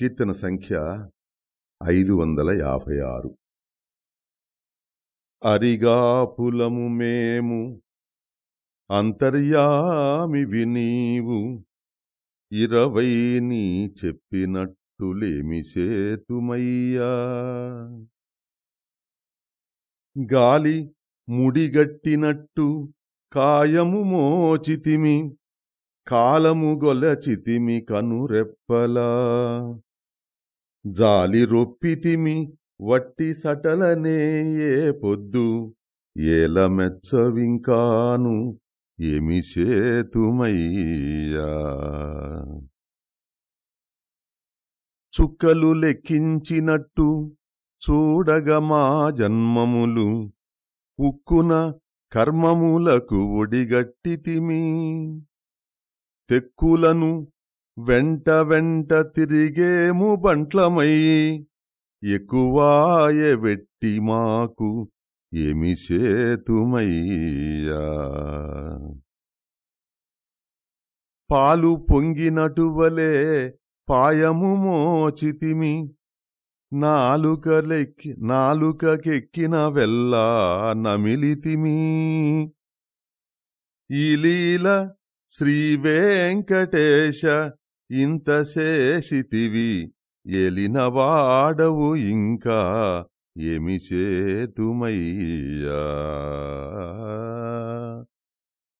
కీర్తన సంఖ్య ఐదు వందల యాభై ఆరు. అరిగాపులము మేము అంతర్యామి వినీవు ఇరవై నీ చెప్పినట్టులేమి సేతుమయ్యా. గాలి ముడిగట్టినట్టు కాయము మోచితిమి కాలము గొలచితిమి కనురెప్పలా. జాలి రొప్పితిమి వట్టి సటలనే ఏ పొద్దు ఏల మెచ్చవింకాను ఏమి చేతుమయ్యా. చుక్కలు లెక్కించినట్టు చూడగ మా జన్మములు ఉక్కున కర్మములకు ఒడిగట్టితిమి. తెక్కులను వెంట వెంట తిరిగేము బంట్లమై ఎక్కువాయ వెట్టి మాకు ఏమి సేతుమయ్యా. పాలు పొంగినటువలే పాయము మోచితిమి నాలుకలెక్కి నాలుకకెక్కిన వెల్లా నమిలితిమి. ఈ లీల శ్రీ వెంకటేశ ఇంత శేషితివి ఎలినవాడవు ఇంకా ఏమి చేతుమయ్యా?